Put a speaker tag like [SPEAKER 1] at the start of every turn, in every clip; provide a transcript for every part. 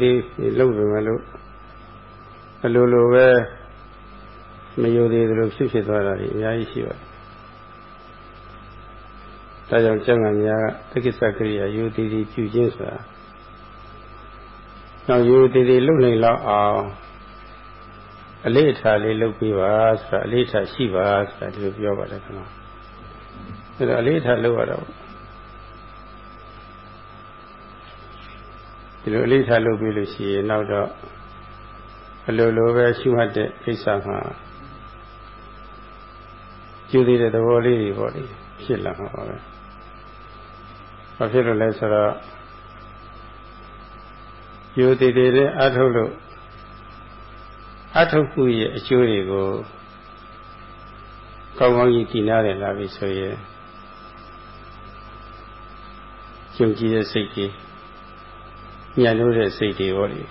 [SPEAKER 1] ဒီလုံးပေမဲ့လို့အလိုလိုပဲမယုံသေးသလိုဖြစ်ဖြစ်သွားတာကြီးအများကြီးရှိပါတယ်။ဒါကြောင့်ကျမ်းဂန်များကတက္ကိစ္စကရိယာယူတည်တည်ပြုခြင်းဆိုတာနောက်ယူတည်တည်လုံနိုင်လောက်အောင်အလေးအထားလေးလုပ်ပြီးပါဆိုတာအလေးအထားရှိပါဆိုတာဒီလိုပြောပါတယ်ခင်ဗျာ။အဲတော့အလေးအထားလုပ်ရတော့ ဒီလိုအလေးထားလုပ်ပြီးလို့ရှိရင်နောက်တော့အလိုလိုပဲရှုမှတ်တဲ့ကိစ္စမှာကျူသေးတဲ့သဘောလေးတွေပေါ့လေဖြစ်လာမှာပါပဲ။ဘာဖြစ်လို့လဲဆိုတော့ယူသေးသေးနဲ့အထုတ်လို့အထုတ်မှုရဲ့အကျိုးတွေကိုကောင်းကောင်းကြီးကြည်နာတယ်လာပြီဆိုရင်ယုံကြည်တဲ့စိတ်ကြီး ညံလို့တဲ့စိတ်တွေဟောလေ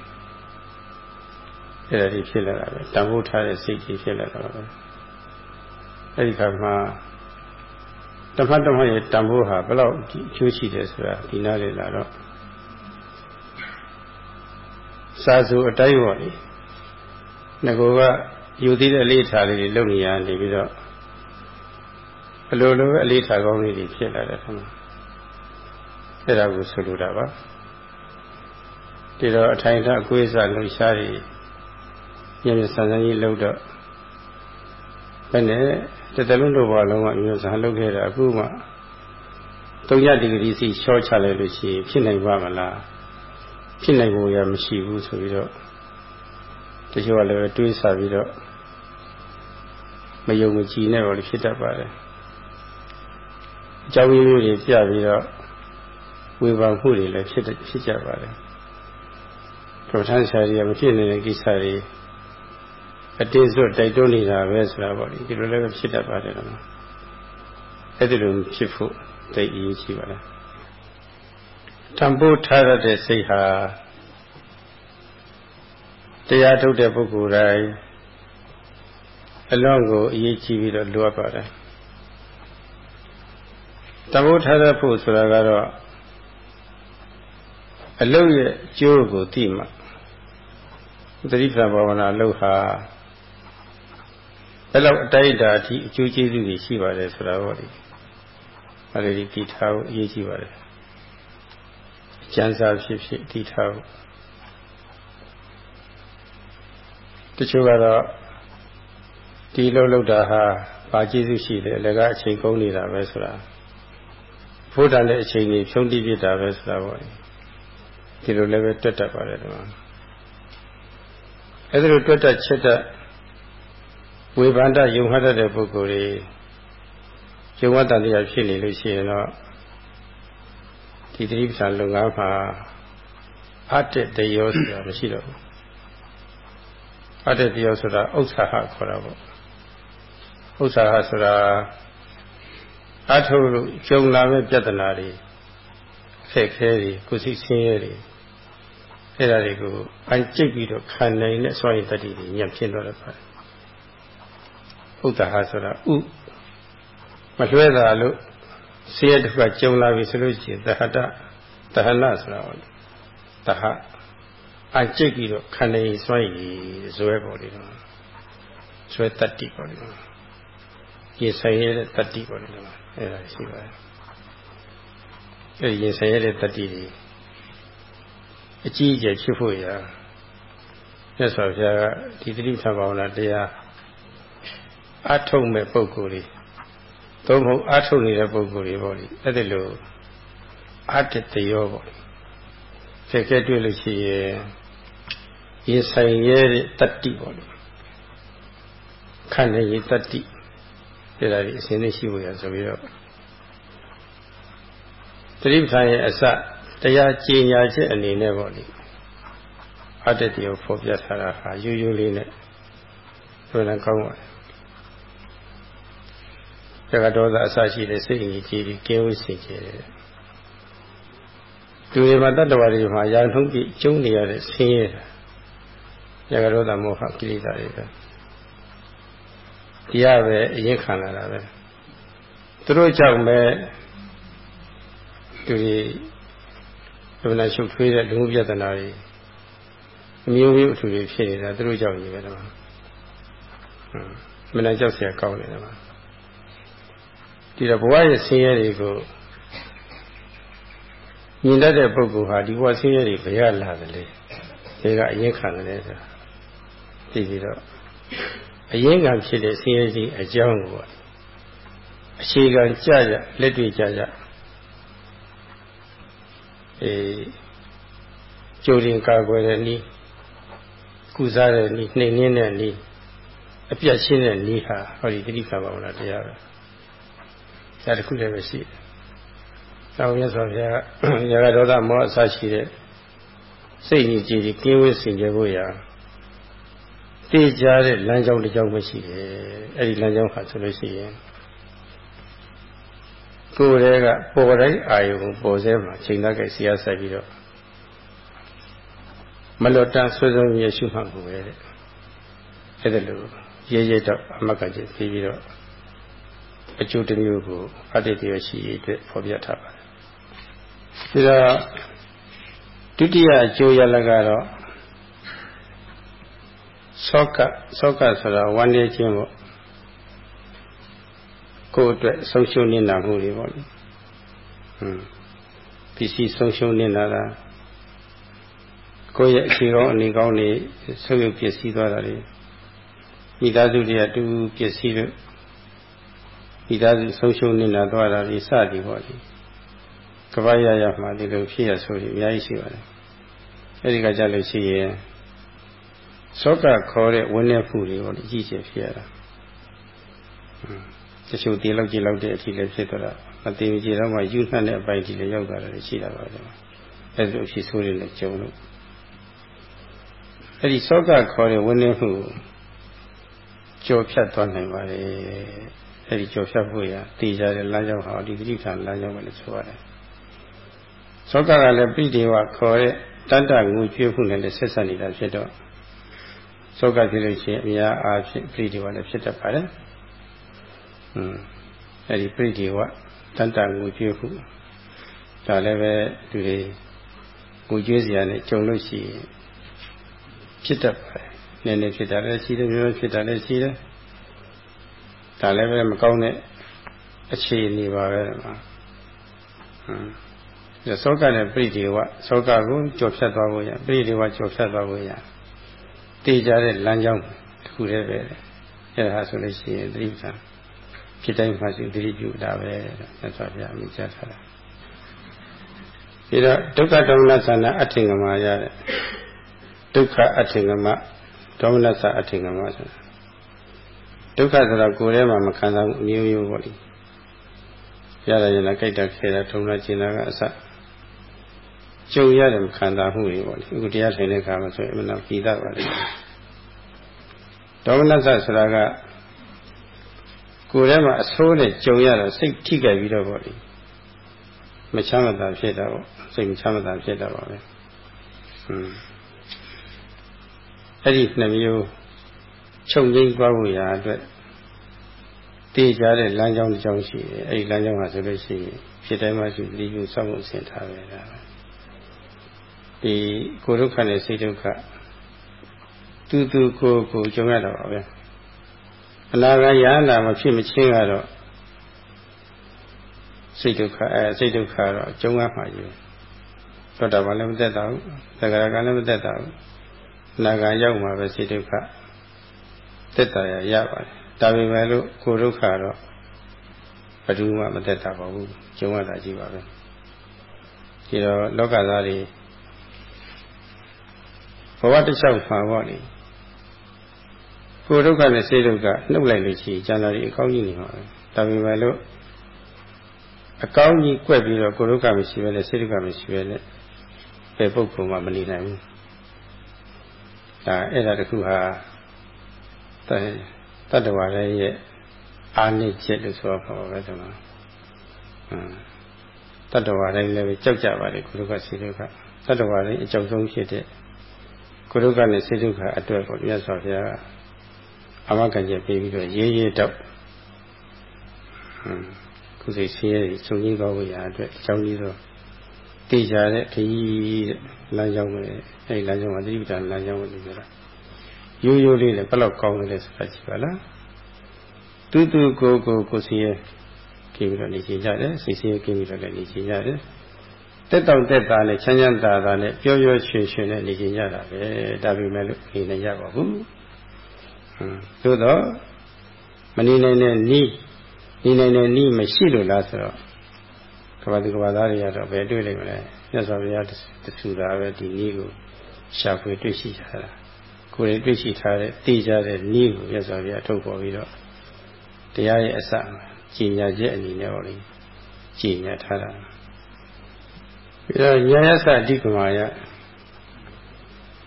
[SPEAKER 1] အဲ့ဒါကြီးဖြစ်လာတာပဲတန်ဖိုးထားတဲ့စိတ်ကြီးဖြစ်လာတာပဲအဲ့ဒီခါမှာတမတ်တမတ်ရဲ့တန်ဖိုးဟာဘယ်လောက်အကျိုးရှိတယ်ဆိုတာဒီနားလေလာတော့စာစုအတိုင်းဟောလေငကောကယူသေးတဲ့အလေးထားလေးတွေလုပ်နေရနေပြီးတော့အလိုလိုပဲအလေးထားကောင်းလေးတွေဖြစ်လာတယ်ခမအဲ့ဒါကိုဆိုလိုတာပါ ဒီတော့အထိုင်ထအကွေးစားလှူရှားတွေညညဆန်းဆန်းကြီးလှုပ်တော့ဘယ်နဲ့တတလုံးတို့ဘာလုံးကညဆန်းလှုပ်ခဲ့တာအခုမှ3ဒီဂရီစီရှော့ချလိုက်လို့ရှိရင်ဖြစ်နိုင်ပါမလားဖြစ်နိုင်ဖို့ရမရှိဘူးဆိုပြီးတော့တချို့ကလည်းတွေးစားပြီးတော့မယုံမကြည်နဲ့တော့ဖြစ်တတ်ပါတယ်အကြောင်းရင်းတွေပြပြီးတော့ဝေဖန်မှုတွေလည်းဖြစ်ဖြစ်ကြပါတယ် ပဋ္ဌာန်းဆရာကြီးကမဖြစ်နေတဲ့ကိစ္စတွေအတေးစွတ်တိုက်တွန်းနေတာပဲဆိုတာပေါ့လေဒီလိုလည်းဖြစ်တတ်ပါတယ်တော့အဲ့ဒီလိုဖြစ်ဖို့တိတ်အရေးကြီးပါလားတံပိုးထားရတဲ့စိတ်ဟာတရားထုတ်တဲ့ပုဂ္ဂိုလ်တိုင်းအလွန်ကိုအရေးကြီးပြီးတော့လိုအပ်ပါတယ်တံပိုးထားရဖို့ဆိုတာကတော့အလုတ်ရဲ့ကျိုးကိုသိမှ သတိပ္ပံဘာဝနာလုပ်ဟာအဲ့လောက်အတိုက်အတာအထိအကျိုးကျေးဇူးတွေရှိပါတယ်ဆိုတာဟောဒီအဲ့ဒီတည်ထားဖို့အရေးကြီးပါတယ်ကျမ်းစာဖြစ်ဖြစ်တည်ထားဖို့တချို့ကတော့ဒီလှုပ်လှုပ်တာဟာဘာကျေးဇူးရှိတယ်အလကအချိန်ကုန်နေတာပဲဆိုတာဖို့တန်တဲ့အချိန်ကြီးဖြုံးတိပြစ်တာပဲဆိုတာပေါ့ဒီလိုလည်းပဲတွတ်တတ်ပါတယ်ဒီမှာ အဲဒီလိုတွတ်တတ်ချက်တတ်ဝေဘာန္တယုံဟတတ်တဲ့ပုဂ္ဂိုလ်တွေယုံဝတ္တတရားဖြစ်နေလို့ရှိရင်တော့ဒီတိပ္ပံလုပ်ငန်းမှာအတ္တတယောဆိုတာမရှိတော့ဘူးအတ္တတယောဆိုတာဥစ္စာဟခေါ်တာပေါ့ဥစ္စာဟဆိုတာအထုလို့ကြုံလာမဲ့ပြဿနာတွေအခက်ခဲတွေကိုယ်စိတ်ဆင်းရဲတွေ အဲ့ဒါတွေကိုအန်ကျိတ်ပြီးတော့ခံနိုင်တဲ့စွမ်းရည်တတိတွေညံ့ဖြစ်တော့တယ်ပါတယ်ဥဒ္ဒါဟဆိုတာဥမလွှဲတာလို့ဆင်းရဲတစ်ခါကြုံလာပြီဆိုလို့ရှိရင်တဟတတဟနဆိုတာဟောတဟအန်ကျိတ်ပြီးတော့ခံနိုင်စွမ်းရည်ဇွဲပေါ်တယ်တော့ဇွဲတတိပေါ်တယ်ရေဆိုင်ရတဲ့တတိပေါ်တယ်အဲ့ဒါရှိပါတယ်အဲ့ဒီရေဆိုင်ရတဲ့တတိတွေ အကြီးအကျယ်ဖြစ်ဖို့ရာမြတ်စွာဘုရားကဒီတိဋ္ဌဘာဝနာတရားအထုတ်မဲ့ပုံကိုယ်တွေသို့မဟုတ်အထုတ်နေတဲ့ပုံကိုယ်တွေပေါ့လေအဲ့ဒီလိုအတ္တတရောပေါ့ဖြက်ကဲတွေ့လို့ရှိရင်ရေဆိုင်ရဲတဲ့တတ္တိပေါ့လေခန္ဓာရေးတတ္တိဒါတွေအစဉ်သိရှိဖို့ရဆိုပြီးတော့သတိပဋ္ဌာန်ရဲ့အစ တရားကြည်ညာချက်အနေနဲ့ပေါ့လေအတ္တတရားဖော်ပြထားတာဟာရိုးရိုးလေးနဲ့ဘယ်နဲ့ကောင်းပါလဲဇဂတောသအစရှိတဲ့စိတ်အငြိကြီးကြီးကင်းဝေးစေခြင်းတဲ့လူတွေမှာတတ္တဝါတွေမှာရာထုံးပြကျုံနေရတဲ့ဆင်းရဲတာဇဂတောသမောဟကိလေသာတွေပဲတရားပဲအရင်ခံလာတာပဲသူတို့ကြောင့်ပဲသူ တွေဘယ်နဲ့ရှုပ်ထွေးတဲ့လူမှုပြဿနာတွေ အမျိုးမျိုးအထူတွေဖြစ်နေတာသူတို့ကြောင့်ကြီးပဲတော့မနာကြောက်เสียကောင်းတယ်တော့ဒီတော့ဘဝရဲ့ဆင်းရဲတွေကိုမြင်တတ်တဲ့ပုဂ္ဂိုလ်ဟာဒီဘဝဆင်းရဲတွေဘယ်ကလာတယ်လဲဒီကအရင်ခံတယ်ဆိုတာသိပြီးတော့အရင်ကဖြစ်တဲ့ဆင်းရဲကြီးအကြောင်းကိုအခြေခံကြကြလက်တွေ့ကြကြ အေးကြိုတင်ကာကွယ်တဲ့နည်းကုစားတဲ့နည်းနှိမ်နှင်းတဲ့နည်းအပြတ်ရှင်းတဲ့နည်းဟာဟောဒီတိဋ္ဌာဘာဝနာတရားပဲ။ဒါတခုတည်းပဲရှိတယ်။သောမြတ်စွာဘုရားရာဂဒေါသမောဟအစရှိတဲ့စိတ်ကြီးကြီးကင်းဝေးစင်ကြဖို့ရာသိကြတဲ့လမ်းကြောင်းတစ်ကြောင်းပဲရှိတယ်။အဲ့ဒီလမ်းကြောင်းဟာဆိုလို့ရှိရင် ကိုယ်တည်းကပေါ်တိုင်းအာယုံပေါ်စဲမှာချိန်သားကြိုက်ဆရာဆက်ပြီးတော့မလွတ်တမ်းဆွေးဆုံးရရှုမှတ်ကိုပဲတဲ့အဲ့ဒါလို့ရေးရေးတော့အမတ်ကကြီးပြီးပြီးတော့အကျိုးတစ်မျိုးကိုအတ္တတရရှိရေးအတွက်ဖော်ပြထားပါတယ်ဒါတော့ဒုတိယအကျိုးရလကတော့သောကသောကဆိုတာဝမ်းနေခြင်းပေါ့ ကိုယ့်အတွက်ဆုံးရှုံးနေတာမှုတွေပေါ့လေဟွန်းပစ္စည်းဆုံးရှုံးနေတာလားကိုယ့်ရဲ့အခြေကောင်းအနေကောင်းတွေဆုပ်ယုပ်ပစ္စည်းသွားတာတွေမိသားစုတွေကတူပစ္စည်းတို့မိသားစုဆုံးရှုံးနေတာသွားတာတွေစသည်ပေါ့လေကပ္ပရရမှာဒီလိုဖြစ်ရဆိုရင်အများကြီးရှိပါတယ်အဲဒီကကြလို့ရှိရင်သောကခေါ်တဲ့ဝင်းနေမှုတွေပေါ့လေကြီးကျယ်ဖြစ်ရတာ တချို့တည်လောက်ကြည်လောက်တဲ့အထိလည်းဖြစ်သွားတာမတည်ကြည်တော့မှယူနှံ့တဲ့အပိုင်းကြီးလည်းရောက်သွားတယ်ရှိတာပါပဲအဲဒါအဖြစ်ဆိုးတွေလည်းကြုံလို့အဲ့ဒီသောကခေါ်တဲ့ဝိနည်းမှုကြော်ဖြတ်သွားနိုင်ပါလေအဲ့ဒီကြော်ဖြတ်ဖို့ရတည်ကြတဲ့လမ်းကြောင်းဟာဒီတိဋ္ဌာန်လမ်းကြောင်းပဲလို့ဆိုရတယ်သောကကလည်းပိဋိဝခေါ်တဲ့တတ္တငူကျွေးမှုနဲ့လည်းဆက်ဆက်နေတာဖြစ်တော့သောကဖြစ်လို့ရှိရင်အများအားဖြင့်ပိဋိဝလည်းဖြစ်တတ်ပါတယ်။อืม အဲ့ဒီပိဋိဝတတ္တငူကျွေးမှုဒါလည်းပဲသူတွေငူကျွေးစရာနဲ့ကြုံလို့ရှိရင်ဖြစ်တတ်ပါတယ်နည်းနည်းဖြစ်တာလည်းရှိတယ်မျိုးမျိုးဖြစ်တာလည်းရှိတယ်ဒါလည်းပဲမကောင်းတဲ့အခြေအနေပါပဲမှာဟမ်ဒါသောကနဲ့ပြိတိဝသောကကိုကြော်ဖြတ်သွားဖို့ရပြိတိဝကြော်ဖြတ်သွားဖို့ရတည်ကြတဲ့လမ်းကြောင်းတစ်ခုတည်းပဲအဲဒါဆိုလို့ရှိရင်သတိပ္ပံ ဖြစ်တိုင်းမှရှိသတိပြုတာပဲဆက်ဆိုပြအမိချထားတာပြီးတော့ဒုက္ခဒေါမနသနာအထင်ကမာရတဲ့ဒုက္ခအထင်ကမဒေါမနစအထင်ကမဆိုတာဒုက္ခဆိုတာကိုယ်ထဲမှာမခံစားဘူးအမျိုးမျိုးပေါ့လေရရရင်လည်းကြိုက်တာခဲတာထုံတာကျင်တာကအစကြုံရတယ်မခံစားမှုတွေပေါ့လေအခုတရားထိုင်တဲ့အခါမှာဆိုရင်အမှန်တော့ပြီးသားပါလေဒေါမနစဆိုတာက ကိုယ်ထဲမှာအဆိုးနဲ့ကြုံရတော့စိတ်ထိကြိုက်ပြီးတော့ပေါ့လေမချမ်းမသာဖြစ်တာပေါ့စိတ်မချမ်းမသာဖြစ်တာပါပဲอืมအဲ့ဒီနှမျိုးချုပ်ငိမ့်သွားဖို့ရာအတွက်တည်ကြတဲ့လမ်းကြောင်းတစ်ကြောင်းရှိတယ်အဲ့ဒီလမ်းကြောင်းကဆိုလို့ရှိရင်ဖြစ်တိုင်းမှရှိဒီလိုစောင့်ဖို့အစဉ်ထားပဲဒါဒီကိုဒုက္ခနဲ့စိတ်ဒုက္ခတူတူကိုကိုကြုံရတော့ပါပဲ အနာဂတ်ရဟန္တာမဖြစ်မချင်းကတော့စိတ်ဒုက္ခအဲစိတ်ဒုက္ခတော့ကြုံရမှာယူသောတာပန်လည်းမသက်တာဘူးသက္ကရာကလည်းမသက်တာဘူးနာဂံရောက်မှာပဲစိတ်ဒုက္ခသက်တာရရပါတယ်ဒါပေမဲ့လို့ကိုဒုက္ခတော့ဘယ်သူမှမသက်တာပါဘူးကျုံရတာကြီးပါပဲဒီတော့လောကသားတွေဘဝတစ်လျှောက်မှာပေါ့လေ ကိုဒုက္ခနဲ့စိတ်ဒုက္ခနှုတ်လိုက်လို့ရှိရင်ကျန်တာတွေအကောင်းကြီးနေမှာပဲဒါပေမဲ့လို့အကောင်းကြီးကွက်ပြီးတော့ကိုဒုက္ခမရှိဘဲနဲ့စိတ်ဒုက္ခမရှိဘဲနဲ့ဘယ်ပုဂ္ဂိုလ်မှမနေနိုင်ဘူးဒါအဲ့ဒါတခုဟာတတ္တဝါလည်းရဲ့အာနိချက်လို့ဆိုတော့ပါပဲဒီမှာတတ္တဝါတိုင်းလည်းကြောက်ကြပါလေကုလကစေဒုက္ခတတ္တဝါတိုင်းအကြောက်ဆုံးဖြစ်တဲ့ကုလကနဲ့စေဒုက္ခအတွက်ကိုမြတ်စွာဘုရား အမကန်ချက်ပေးပြီးတော့ရေးရေးတော့ကုသိဆင်းရဲစုံရင်းသွားဖို့ရာအတွက်အကြောင်းကြီးတော့တတေချာတဲ့ခရီးတဲ့လမ်းကြောင်းပဲအဲဒီလမ်းကြောင်းမှာသတိပဋ္ဌာန်လမ်းကြောင်းကိုပြောတာရိုးရိုးလေးနဲ့ဘယ်လောက်ကောင်းတယ်လဲဆိုတာကြည့်ပါလားတူတူကိုကိုကိုစီရဲ့ကြည့်ပြီးတော့နေကြကြတယ်စိတ်စီရဲ့ကြည့်ပြီးတော့လည်းနေကြကြတယ်တက်တောင့်တက်တာနဲ့ချမ်းချမ်းသာသာနဲ့ပျော်ပျော်ရွှင်ရွှင်နဲ့နေကြကြတာပဲဒါပေမဲ့လို့နေနေရပါဘူးဟွန်း သို့တော့မနေနိုင်တဲ့နီးနေနိုင်တဲ့နီးမရှိလို့လားဆိုတော့ကဘာသူကဘာသားတွေကတော့ဘယ်တွေ့လိမ့်မလဲမြတ်စွာဘုရားတဆူတာပဲဒီနီးကိုရှာဖွေတွေ့ရှိကြတာကိုယ်ရင်တွေ့ရှိထားတဲ့သိကြတဲ့နီးကိုမြတ်စွာဘုရားထုတ်ပေါ်ပြီးတော့တရားရဲ့အစကြီးညာချက်အနေနဲ့ဟောလေကြီးညာထားတာပြီးတော့ညာယသအဓိကမာယ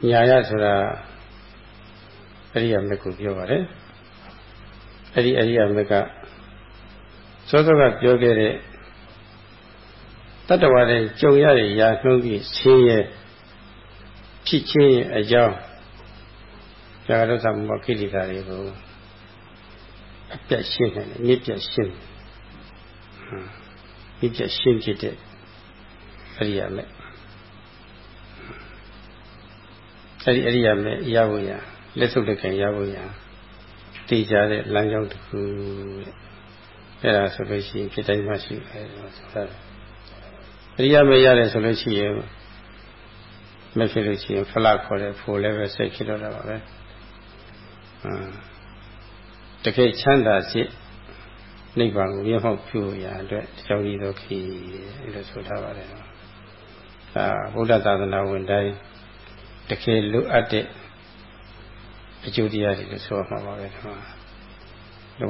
[SPEAKER 1] ညာယဆိုတာ အရိယာမေကိုပြောပါတယ်အဲ့ဒီအရိယာမေကစောစောကပြောခဲ့တဲ့တတ္တဝါတွေကြုံရတဲ့ရာနှုံးပြီးဆင်းရဲဖြစ်ခြင်းအကြောင်းဇာတုသမခိတိတာတွေကိုအပြတ်ရှင်းတယ်မြစ်ပြတ်ရှင်းမြစ်ပြတ်ရှင်းဖြစ်တဲ့အရိယာမဲ့အဲ့ဒီအရိယာမဲ့ရဖို့ရ လက်စုပ်လက်ခံရဖို့ရတည်ကြတဲ့လမ်းကြောင်းတစ်ခုတဲ့အဲ့ဒါဆိုလို့ရှိရင်ဖြစ်တိုင်းမှရှိတယ်ဆိုတာအရိယာမဲ့ရတယ်ဆိုလို့ရှိရင်မဖြစ်လို့ရှိရင်ဖလခေါ်တဲ့ဖိုလည်းပဲစိတ်ဖြစ်တော့တာပါပဲဟမ်တကယ်ချမ်းသာစိတ်နိဗ္ဗာန်ကိုမျက်မှောက်ပြုရအတွက်ကြောင်းရည်သောခီးအဲ့လိုဆိုထားပါတယ်နော်ဒါဗုဒ္ဓသာသနာဝင်တိုင်းတကယ်လိုအပ်တဲ့ အကျိုးတရားတွေလို့ဆိုမှာပါပဲဒီမှာ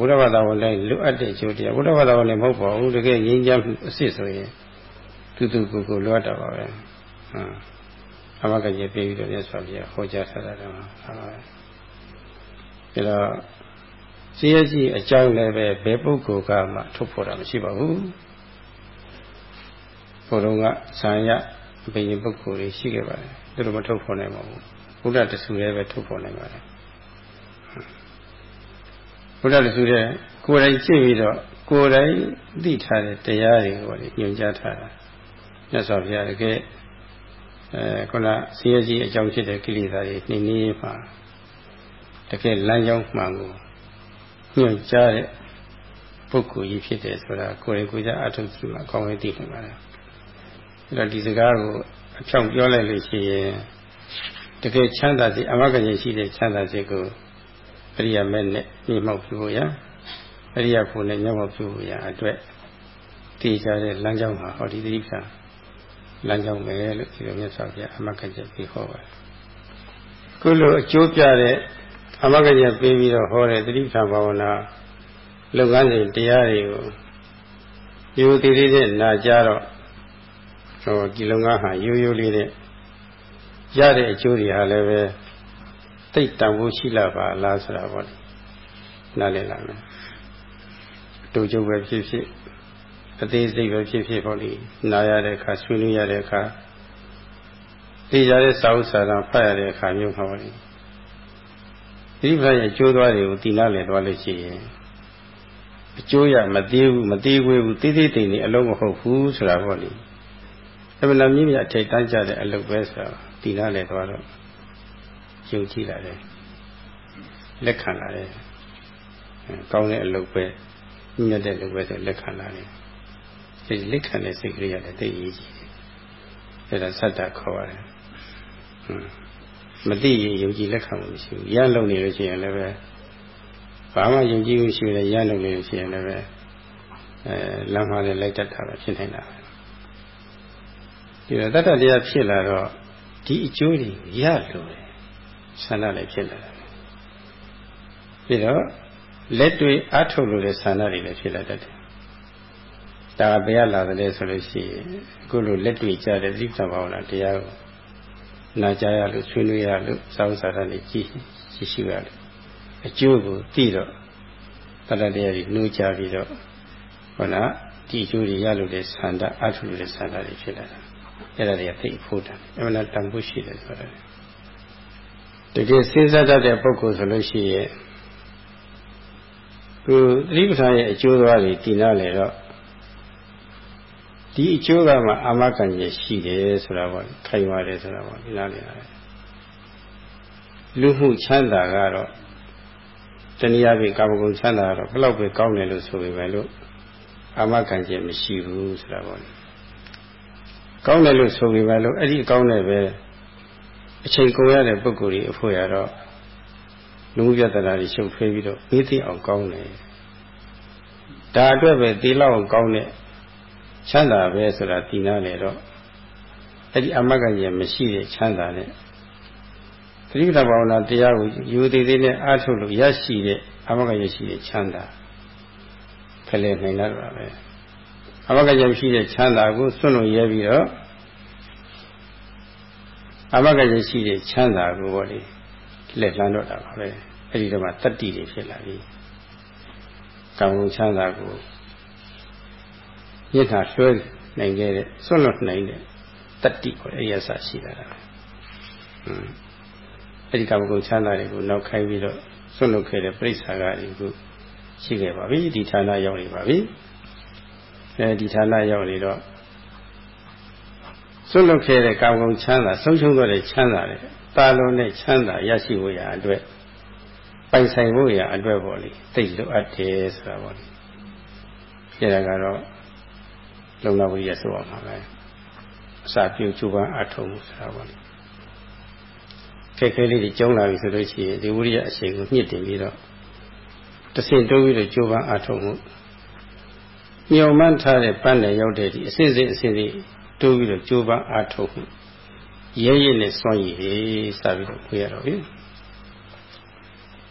[SPEAKER 1] ဘုရားဘာသာဝင်တိုင်းလိုအပ်တဲ့အကျိုးတရားဘုရားဘာသာဝင်လည်းမဟုတ်ပါဘူးတကယ်ငြိမ်းချမ်းမှုအစ်စ်ဆိုရင်တူတူကိုကိုလိုအပ်တာပါပဲဟမ်အမကကြီးပြေးပြီးတော့မြတ်စွာဘုရားဟောကြားထားတာတော့ဟုတ်ပါဘူးဒါတော့စီရကြီးအကြောင်းလည်းပဲဘယ်ပုဂ္ဂိုလ်ကမှထုတ်ဖော်တာမရှိပါဘူးဘုရုံကဇာယဘယင်ပုဂ္ဂိုလ်တွေရှိခဲ့ပါတယ်သူတို့မထုတ်ဖော်နိုင်ပါဘူးဘုရားတဆူလည်းပဲထုတ်ဖော်နိုင်ပါတယ် ဘုရားတဆူတဲ့ကိုယ်တိုင်ကြည့်ပြီးတော့ကိုယ်တိုင်သိထားတဲ့တရားတွေကိုညွှန်ကြားထားတာမြတ်စွာဘုရားတကယ်အဲခုနစီရကြီးအကြောင်းဖြစ်တဲ့ကိလေသာတွေနှိမ့်နေမှာတကယ်လမ်းကြောင်းမှန်ကိုညွှန်ကြားတဲ့ပုဂ္ဂိုလ်ကြီးဖြစ်တယ်ဆိုတာကိုယ်ရင်ကိုယ်ကြအထုတ်ကြည့်မှအကောင်းဆုံးသိနိုင်ပါတယ်အဲ့တော့ဒီစကားကိုအဖြောင့်ပြောလိုက်လို့ရှိရင်တကယ်ချမ်းသာစေအမဂ္ဂင်ရှိတဲ့ချမ်းသာစေကို အရိယာမဲ့နဲ့မြေမောက်ပြုဖို့ရအရိယာဖို့နဲ့မြောက်မောက်ပြုဖို့ရအတွက်တည်ကြတဲ့လမ်းကြောင်းမှာဟောဒီတိပ္ပံလမ်းကြောင်းပဲလို့ဒီလိုမြတ်စွာဘုရားအမဂ္ဂင်ပြီးဟောပါတယ်ခုလိုအကျိုးပြတဲ့အမဂ္ဂင်ပြီးပြီးတော့ဟောတဲ့တိပ္ပံဘာဝနာလုပ်ငန်းစဉ်တရားတွေကိုယူတည်တည်နဲ့နာကြတော့ဟောဒီလုပ်ငန်းဟာရိုးရိုးလေးနဲ့ရတဲ့အကျိုးတွေဟာလည်းပဲ တိတ်တန်ဖို့ရှိလာပါလားဆိုတာပေါ့နားလည်လာမယ်တူကျုပ်ပဲဖြစ်ဖြစ်အသေးစိတ်ပဲဖြစ်ဖြစ်ပေါ့လေနားရတဲ့အခါဆွေးနွေးရတဲ့အခါသိကြတဲ့စာဥစ္စာကဖတ်ရတဲ့အခါမျိုးမှာပေါ့လေဒီဘက်ရဲ့အကျိုးသွားတွေကိုတည်နာလည်သွားလို့ရှိရင်အကျိုးရမသေးဘူးမသေးဘူးသေးသေးတိမ်နေအလုံးမဟုတ်ဘူးဆိုတာပေါ့လေအမှန်တမ်းမြင့်မြတ်ထိတ်တန်းကြတဲ့အလုပ်ပဲဆိုတော့တည်နာလေသွားတော့ ယုံကြည်လာတယ်လက်ခံလာတယ်ကောင်းတဲ့အလုပ်ပဲမြတ်တဲ့အလုပ်ပဲဆိုလက်ခံလာတယ်ဒီလက်ခံတဲ့စိတ်ကလေးရတယ်သိရေးကြီးတယ်ဒါဆတ်တာခေါ်ရတယ်မသိရင်ယုံကြည်လက်ခံမှုမရှိဘူးရမ်းလုံနေလို့ရှိရင်လည်းပဲဘာမှယုံကြည်မှုရှိတယ်ရမ်းလုံနေလို့ရှိရင်လည်းပဲအဲလမ်းမှာလည်းလိုက်တတ်တာပဲဖြစ်နေတာပဲဒီတော့တတ္တတရားဖြစ်လာတော့ဒီအကျိုးတွေရလို့ ဆန္ဒလည်းဖြစ်လာတယ်ပြီးတော့လက်တွေအထုတ်လို့တဲ့ဆန္ဒတွေလည်းဖြစ်လာတတ်တယ်ဒါကဘယ်ရလာတယ်ဆိုလို့ရှိရင်အခုလိုလက်တွေကြတဲ့သိက္ခာဘာဝနာတရားကိုနာကြားရလို့ဆွေးနွေးရလို့စောင့်စားတာနေကြည့်ကြည့်ရှိရလို့အကျိုးကိုသိတော့တတ္တတရားကြီးနှိုးကြပြီးတော့ဟောနာဒီအကျိုးတွေရလို့တဲ့ဆန္ဒအထုလို့တဲ့ဆန္ဒတွေဖြစ်လာတာအဲ့ဒါတွေကသိဖို့တန်အမှန်တန်ဖို့ရှိတယ်ဆိုတာ တကယ်စဉ်းစားတတ်တဲ့ပုဂ္ဂိုလ်ဆိုလို့ရှိရင်သူသတိပဋ္ဌာန်ရဲ့အကျိုးသွားတွေတည်နာလေတော့ဒီအကျိုးကမှအာမခံရရှိတယ်ဆိုတာပေါ့ခိုင်ပါတယ်ဆိုတာပေါ့ဒီလားလေလူမှုချမ်းသာကတော့တနည်းအားဖြင့်ကာမဂုဏ်ချမ်းသာကတော့ဘလောက်ပဲကောင်းတယ်လို့ဆိုပေမဲ့လို့အာမခံချက်မရှိဘူးဆိုတာပေါ့ကောင်းတယ်လို့ဆိုပေမဲ့လို့အဲ့ဒီအကောင်းနဲ့ပဲ အချိန်ကုန်ရတဲ့ပုဂ္ဂိုလ်ကြီးအဖို့ရတော့လူမှုပြဿနာတွေရှုပ်ထွေးပြီးတော့ဘေးသိအောင်ကောင်းတယ်ဒါအတွက်ပဲတေလောက်အောင်ကောင်းတဲ့ချမ်းသာပဲဆိုတာသိနာလေတော့အဲ့ဒီအမဂ္ဂရမရှိတဲ့ချမ်းသာနဲ့သတိပဋ္ဌာန်ဘာဝနာတရားကိုယူသေးသေးနဲ့အားထုတ်လို့ရရှိတဲ့အမဂ္ဂရရှိတဲ့ချမ်းသာဖယ်လေနိုင်တာပါပဲအမဂ္ဂရရှိတဲ့ချမ်းသာကိုစွန့်လို့ရဲပြီးတော့ အမဂ္ဂရရှိတဲ့ချမ်းသာကိုပေါ့လေလက်လန်းတော့တာပါပဲအဲ့ဒီတော့မှတတ္တိတွေဖြစ်လာပြီကံကုန်ချမ်းသာကိုမြစ်တာလွှဲနိုင်ခဲ့တဲ့စွန့်လွတ်နိုင်တဲ့တတ္တိကိုအဲ့ရစရှိလာတာอืมအဲ့ဒီကံကုန်ချမ်းသာတွေကိုနောက်ခိုင်းပြီးတော့စွန့်လွတ်ခဲ့တဲ့ပြိဿာကတွေကိုရှိခဲ့ပါပြီဒီဌာနရောက်နေပါပြီအဲဒီဌာနရောက်နေတော့ စွန့်လွတ်ခဲ့တဲ့ကာမဂုဏ်ချမ်းသာဆုံးရှုံးသွားတဲ့ချမ်းသာတဲ့တာလုံးနဲ့ချမ်းသာရရှိဖို့ရာအတွက်ပိုင်ဆိုင်ဖို့ရာအတွက်ပေါ့လေသိလိုအပ်တယ်ဆိုတာပေါ့လေအဲဒါကတော့လုံလဝိရဆိုအောင်ပါပဲအစာပြုကျူပန်းအထုံးဆိုတာပေါ့လေခက်ခဲလေးတွေကျုံလာပြီဆိုလို့ရှိရင်ဒီဝိရိယအရှိန်ကိုမြင့်တင်ပြီးတော့တဆင့်တိုးပြီးတော့ကျူပန်းအထုံးမှုညုံမှန်းထားတဲ့ပန်းနယ်ရောက်တဲ့ဒီအစစ်စစ်အစစ်စစ် တိုးပြီးတော့ကျူပန်းအထုံးမှုရဲရဲနဲ့စွန့်ရည်စပြီးတော့ခွေးရတော့ပြီ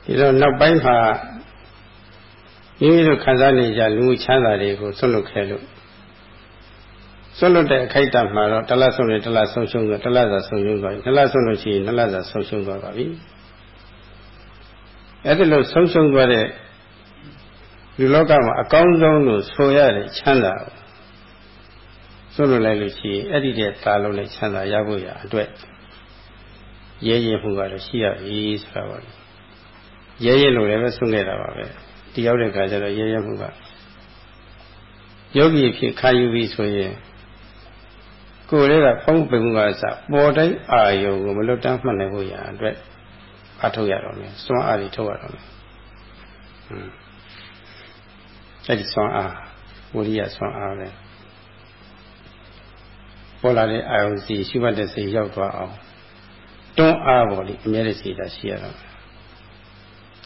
[SPEAKER 1] ဒီတော့နောက်ပိုင်းမှာမိမိတို့ခံစားနေကြလူချမ်းသာတွေကိုဆွတ်လွတ်ခဲ့လို့ဆွတ်လွတ်တဲ့အခိုက်အတန့်မှာတော့တလဆုံးနေတလဆုံးရှုံးသွားတလသာဆုံးရှုံးသွားပြီတလဆုံးလို့ရှိရင်တလသာဆုံးရှုံးသွားပါပြီအဲ့ဒီလိုဆုံးရှုံးသွားတဲ့ဒီလောကမှာအကောင်းဆုံးလို့ဆိုရတဲ့ချမ်းသာကို ဆွလို့လိုက်လို့ရှိရင်အဲ့ဒီတဲ့သာလုံးနဲ့ချမ်းသာရဖို့ရအတွက်ရဲရဲမှုကတော့ရှိရပြီဆိုတာပါရဲရဲလို့လည်းပဲဆွနေတာပါပဲတယောက်တဲ့ခါကျတော့ရဲရဲမှုကယောဂီဖြစ်ခံယူပြီးဆိုရင်ကိုယ်လေးကဖုံးပင်မှုကစပေါ်တိုင်းအာယုံကိုမလွတ်တမ်းမှတ်နိုင်ဖို့ရအတွက်အထုတ်ရတော့မယ်စွမ်းအားတွေထုတ်ရတော့မယ်ဟွန်းအဲ့ဒီစွမ်းအားဝိရိယစွမ်းအားပဲ ပေါ်လာတဲ့အာယုံစီရှိမှတ်တဲ့စိတ်ရောက်သွားအောင်တွန်းအားပေါ်လိအမြဲတည်းစိတ်ဓာတ်ရှိရတော့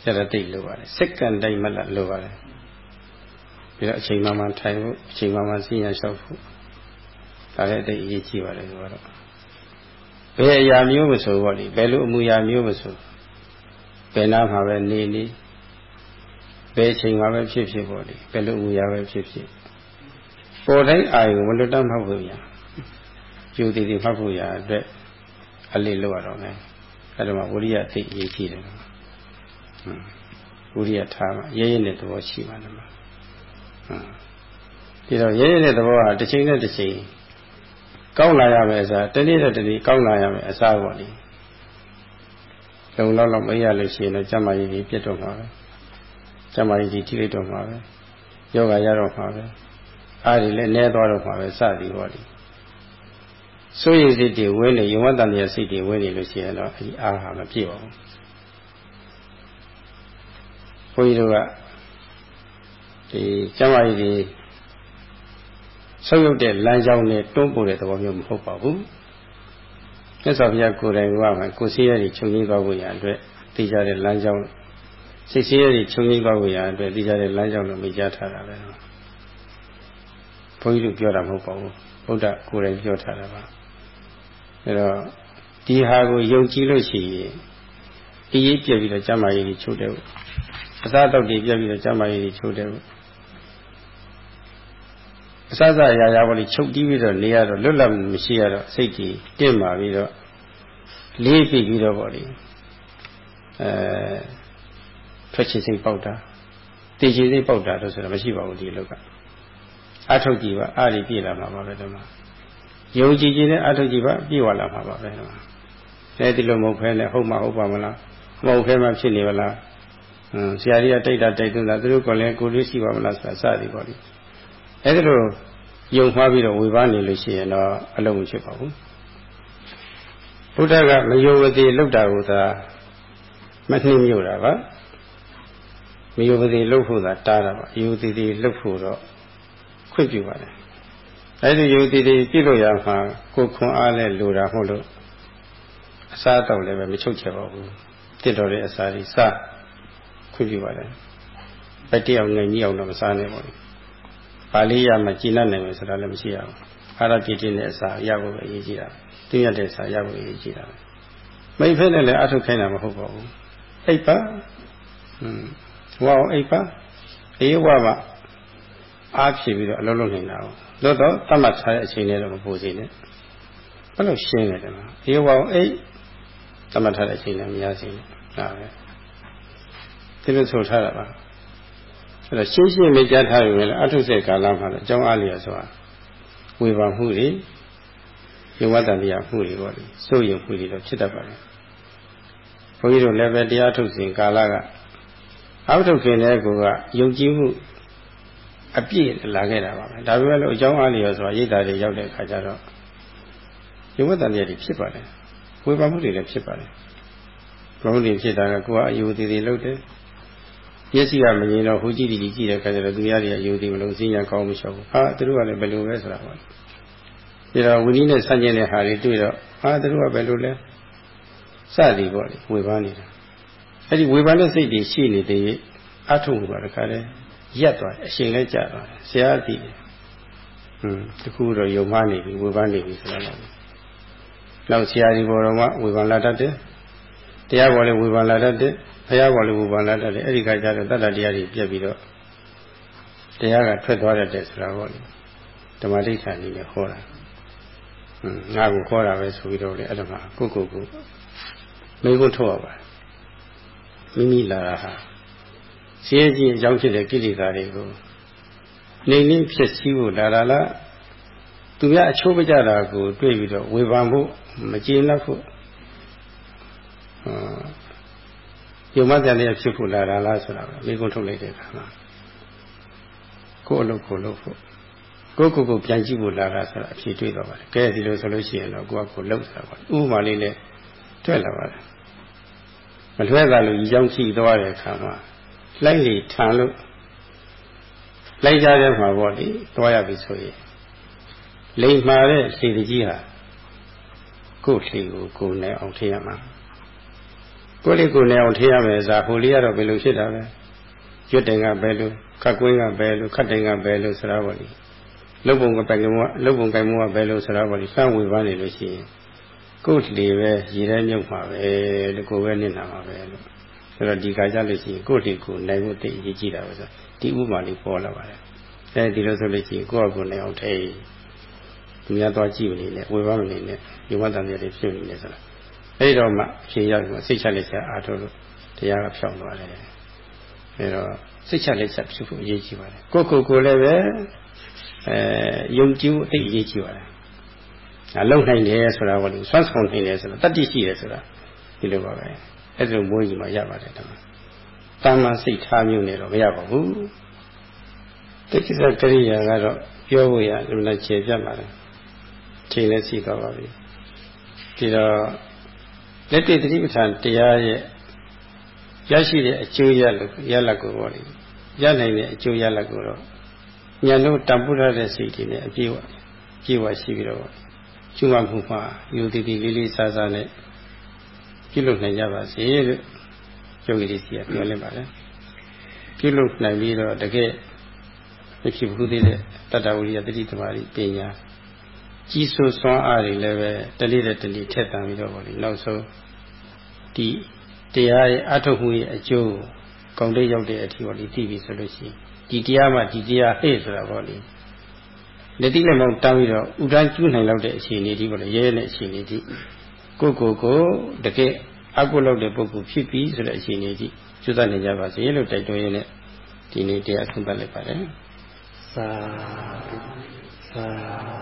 [SPEAKER 1] ကျတော့တိတ်လိုပါတယ်စက္ကန့်တိုင်းမှလည်းလိုပါတယ်ပြီးတော့အချိန်မှမှထိုင်ဖို့အချိန်မှမှစီးရလျှောက်ဖို့ဒါလည်းတိတ်အရေးကြီးပါတယ်ဆိုတော့ဘယ်အရာမျိုးမဆိုပေါ့လေဘယ်လိုအမူအရာမျိုးမဆိုဘယ်နာမှာပဲနေနေဘယ်ချိန်မှာပဲဖြစ်ဖြစ်ပေါ့လေဘယ်လိုအမူအရာပဲဖြစ်ဖြစ်ပေါ်တိုင်းအာယုံမလွတ်တမ်းမှတ်ဖို့ရ ကျိုးတည်တည်မှတ်ဖို့ရအတွက်အလေးလောက်ရတော့မယ်အဲဒါမှဝိရိယသိအရေးကြီးတယ်ဝိရိယထားမှရဲရဲနဲ့သဘောရှိပါလိမ့်မယ်ဒီတော့ရဲရဲနဲ့သဘောဟာတစ်ချိန်နဲ့တစ်ချိန်ကောင်းလာရမယ်အစားတနေ့နဲ့တနေ့ကောင်းလာရမယ်အစားပေါ့လေလုံလောက်လောက်မရလို့ရှိရင်တော့ကျမကြီးကြီးပြတ်တော့မှာပဲကျမကြီးကြီးထိလိုက်တော့မှာပဲယောဂရတော့မှာပဲအားဒီလည်းနဲသွားတော့မှာပဲစသည်ပေါ့လေ စိုးရိမ်စိတ်တွေဝင်းနေယုံဝတ္တန်ရဲ့စိတ်တွေဝင်းနေလို့ရှိရင်တော့အဲဒီအားဟာမပြည့်ပါဘူးဘုန်းကြီးတို့ကဒီကျမ်းမာရေးတွေဆုပ်ယုပ်တဲ့လမ်းကြောင်းနဲ့တွန်းပို့တဲ့သဘောမျိုးမဟုတ်ပါဘူးမြတ်စွာဘုရားကိုယ်တိုင်ကမှကိုယ်စည်းရည်ချုပ်ငင်းသွားဖို့ရအတွက်သိကြတဲ့လမ်းကြောင်းစိတ်စည်းရည်ချုပ်ငင်းသွားဖို့ရအတွက်သိကြတဲ့လမ်းကြောင်းလို့မိကြားထားတာပဲဘုန်းကြီးတို့ပြောတာမဟုတ်ပါဘူးဘုရားကိုယ်တိုင်ပြောထားတာပါ အဲတော့ဒီဟာကိုယုံကြည်လို့ရှိရင်ဒီရေးပြပြီးတော့ကျမ်းမာရေးကြီးချုပ်တယ်အစားတောက်တွေပြပြီးတော့ကျမ်းမာရေးကြီးချုပ်တယ်အစစရာရာပေါ်လေးချုပ်တီးပြီးတော့နေရတော့လွတ်လပ်မရှိရတော့စိတ်ကြီးတင့်မာပြီးတော့လေးပြီးပြီးတော့ပေါ့လေအဲထွက်ချင်စိတ်ပေါက်တာတည်ချင်စိတ်ပေါက်တာတော့ဆိုတော့မရှိပါဘူးဒီလောကအထုတ်ကြည့်ပါအားဒီပြည့်လာမှာပါပဲဒီမှာ ယုံကြည်ခြင်းနဲ့အထုတ်ကြည့်ပါပြည့်ဝလာမှာပါပဲဒီမှာအဲဒီလိုမဟုတ်ဖဲနဲ့ဟုတ်မှဟုတ်ပါမလားမဟုတ်ဖဲမှဖြစ်နေပါလားဟမ်ဆရာကြီးကတိတ်တာတိတ်သွန်းတာသူတို့ကလည်းကိုယ်လေးရှိပါမလားဆိုတာစသည်ပေါ့လေအဲဒီလိုယုံမှားပြီးတော့ဝေဘာနေလို့ရှိရင်တော့အလုံးမဖြစ်ပါဘူးဘုရားကမယုံသေးလောက်တာကိုသာမနှိမ့်မြို့တာပါမယုံသေးလောက်ဖို့သာတားတာပါယုံသေးသေးလောက်ဖို့တော့ခွင့်ပြုပါတယ် အဲဒီယုံသေးသေးပြည့်လို့ရမှာကိုခွန်အားနဲ့လိုတာမဟုတ်လို့အစားတော့လည်းပဲမချုပ်ချယ်ပါဘူးတင့်တော်တဲ့အစာကြီးစားခွင့်ပြုပါတယ်ဘက်တယောက်ငယ်ကြီးအောင်တော့မစားနဲ့ပါဘူးပါဠိရမှာကျင့်နိုင်မယ်ဆိုတာလည်းမရှိရဘူးအာရတိတိနဲ့အစာရဖို့ပဲအရေးကြီးတာသိရတဲ့အစာရဖို့အရေးကြီးတာမိဖက်နဲ့လည်းအထုတ်ခိုင်းတာမဟုတ်ပါဘူးအိပ်ပါဟွန်းဝါအောင်အိပ်ပါအေးဝါမှာအားဖြည့်ပြီးတော့အလုံးလုံးနေတာပေါ့သို့ တော့တတ်မှတ်ထားတဲ့အချိန်နဲ့တော့မပူစီနဲ့ဘယ်လိုရှင်းလဲတဲ့မှာအေးဝါအောင်အိပ်တတ်မှတ်ထားတဲ့အချိန်နဲ့မရစီနဲ့ဒါပဲဒီလိုဆိုထားတာပါအဲ့တော့ရှင်းရှင်းလေးကြားထားရုံနဲ့အထုစေကာလမှာတော့အကြောင်းအားလျော်ဆိုတာဝေဘာမှုတွေယုံဝတ္တတရားမှုတွေပေါ့လေစိုးရုံမှုတွေတော့ဖြစ်တတ်ပါတယ်ဘုန်းကြီးတို့လည်းပဲတရားထုတ်စဉ်ကာလကအောက်ထုတ်ခင်တဲ့ကူကယုံကြည်မှု အပြည့်လာခဲ့တာပါပဲဒါပေမဲ့လို့အကြောင်းအားလျော်ဆိုတာရိတ်တာတွေရောက်တဲ့အခါကျတော့ယုံဝတ္တတရားတွေဖြစ်ပါတယ်ဝေဘာမှုတွေလည်းဖြစ်ပါတယ်ဘုန်းကြီးဖြစ်တာကကိုကအယုံသေးသေးလုပ်တယ်မျက်စိကမမြင်တော့ဟိုကြည့်ဒီကြည့်တဲ့အခါကျတော့သူများတွေအယုံသေးမလို့စဉ်းညာကောင်းမလျှောက်ဘူးဟာသူတို့ကလည်းဘယ်လိုပဲဆိုတာပါဒီတော့ဝိနည်းနဲ့ဆန့်ကျင်တဲ့ဟာတွေတွေ့တော့ဟာသူတို့ကဘယ်လိုလဲစသည်ပေါ့လေဝေဘာနေတာအဲ့ဒီဝေဘာတဲ့စိတ်တွေရှိနေတဲ့အထုံကတခါလဲ ရက်သွားအရှင်လဲကြသွားတယ်ဆရာအသိတယ်ဟွန်းတခုတော့ယုံမှနေပြီဝေဘာနေပြီဆိုတော့နောက်ဆရာဒီဘောတော်ကဝေဘာလာတတ်တယ်တရားပေါ်လဲဝေဘာလာတတ်တယ်ဘုရားပေါ်လို့ဝေဘာလာတတ်တယ်အဲ့ဒီခါကျတော့တတ္တတရားတွေပြက်ပြီးတော့တရားကထွက်သွားတတ်တယ်ဆိုတာပေါ့လေဓမ္မဒိဋ္ဌာန်ကြီးနဲ့ဟောတာဟွန်းငါ့ကိုခေါ်တာပဲဆိုပြီးတော့လေအဲ့ဒါမှကိုကိုကိုမိကုထုတ်ရပါတယ်မိမိလာတာဟာ ရှင်းချင်းအကြောင်းဖြစ်တဲ့ကိလေသာတွေကိုနေနေဖြစ်စည်းဖို့လာလာလားသူများအချိုးမကြတာကိုတွေ့ပြီးတော့ဝေဖန်ဖို့မကျေနပ်ဖို့ယုံမတန်လည်းဖြစ်ဖို့လာတာလားဆိုတာပဲမိကုထုတ်လိုက်တဲ့အခါမှာကိုယ်အလုပ်ကိုလုပ်ဖို့ကိုကိုကိုပြန်ကြည့်ဖို့လာတာဆိုတာအဖြေတွေ့တော့ပါတယ်။ကဲဒီလိုဆိုလို့ရှိရင်တော့ကိုကကိုလှုပ်တာပါ။ဥပမာလေးနဲ့တွေ့လာပါတယ်။မလွဲတာလို့ရောင်းကြည့်သွားတဲ့အခါမှာ လိုက်လေထန်လို့လိုက်ကြတဲ့မှာပေါ့လေသွားရပြီဆိုရင်လိမ်မာတဲ့စီတကြီးဟာကိုယ်လှေကိုကိုယ်နဲ့အောင်ထည့်ရမှာကိုယ်လေးကိုယ်နဲ့အောင်ထည့်ရမယ်ဆိုတာဟိုလေးကတော့ဘယ်လိုဖြစ်တာလဲရွတ်တိုင်ကဘယ်လိုခက်ကွင်းကဘယ်လိုခတ်တိုင်ကဘယ်လိုဆိုတာပေါ့လေလုတ်ပုံကပိုင်ကမောလုတ်ပုံကိုင်မောကဘယ်လိုဆိုတာပေါ့လေစမ်းဝေပန်းနေလို့ရှိရင်ကိုယ်လေပဲရေထဲမြုပ်မှာပဲလို့ကိုယ်ပဲနစ်နာမှာပဲလို့ ဆိုတော့ဒီကကြလို့ရှိရင်ကိုယ်လေကိုနိုင်ဖို့တိတ်အရေးကြီးတာပဲဆိုဒီဥပမာလေးပေါ်လာပါတယ်အဲဒီလိုဆိုလို့ရှိရင်ကိုယ့်အကူနိုင်အောင်ထိသူများသွားကြည့်မနေနဲ့ဝေပန်းမနေနဲ့ယုံမတန်တွေဖြစ်နေတယ်ဆိုတာအဲဒီတော့မှအဖြေရောက်ပြီးစိတ်ချလက်ချက်အားထုတ်လို့တရားကဖြောင်းသွားတယ်အဲတော့စိတ်ချလက်ချက်ဖြစ်ဖို့အရေးကြီးပါတယ်ကိုယ့်ကိုယ်ကိုလည်းပဲအဲယုံကြည်အသိအရေးကြီးပါတယ်။အလုံနိုင်တယ်ဆိုတာကလည်းစွမ်းဆောင်နိုင်တယ်ဆိုတာတတ္တိရှိတယ်ဆိုတာဒီလိုပါပဲ။ အဲ့ဒါမွေးကြီးမှရပါတယ်တမန်။တာမန်စိတ်ထားမျိုးနဲ့တော့မရပါဘူး။တိက္ကိစ္စကရိယာကတော့ပြောဖို့ရလည်းလည်းခြေပြတ်ပါလေ။ချိန်လည်းရှိသွားပါပြီ။ဒီတော့လက်တွေ့တတိပဋ္ဌာန်တရားရဲ့ရရှိတဲ့အကျိုးရလရလတ်ကိုပေါ့လေ။ရနိုင်တဲ့အကျိုးရလတ်ကိုတော့ဉာဏ်တို့တန်ဖိုးရတဲ့စိတ်တွေနဲ့အပြည့်ဝပြည့်ဝရှိပြီးတော့ကျွမ်းမှုမှာယူတည်တည်လေးလေးစားစားနဲ့ ပြုလုပ်နိုင်ကြပါစေလို့ယောဂီတွေစီကပြောလင်းပါတယ်ပြုလုပ်နိုင်ပြီးတော့တကယ်မဖြစ်ဘူးသေးတဲ့တတ္တဝိရိယတတိသမารိပညာကြီးစိုးစွမ်းအားတွေလည်းပဲတလေးတဲ့တလေးထက်တန်ပြီးတော့ဗောလေနောက်ဆုံးဒီတရားရဲ့အထုပ်မှုရဲ့အကျိုးကောင်းတဲ့ရောက်တဲ့အထိဗောလေသိပြီဆိုလို့ရှိရင်ဒီတရားမှဒီတရားဟဲ့ဆိုတာပေါ့လေလက်တိလက်မောင်းတောင်းပြီးတော့ဥဒန်းကျူးနိုင်လောက်တဲ့အခြေအနေဒီပေါ့လေရဲရဲတဲ့အခြေအနေဒီ ကိုကိုကိုတကယ်အကုလောက်တဲ့ပုဂ္ဂိုလ်ဖြစ်ပြီဆိုတဲ့အခြေအနေဒီကျူးသနေကြပါစေလို့တိုက်တွန်းရင်းနဲ့ဒီနေ့တရားဆုံးသတ်လိုက်ပါတယ်သာသာ